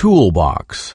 toolbox.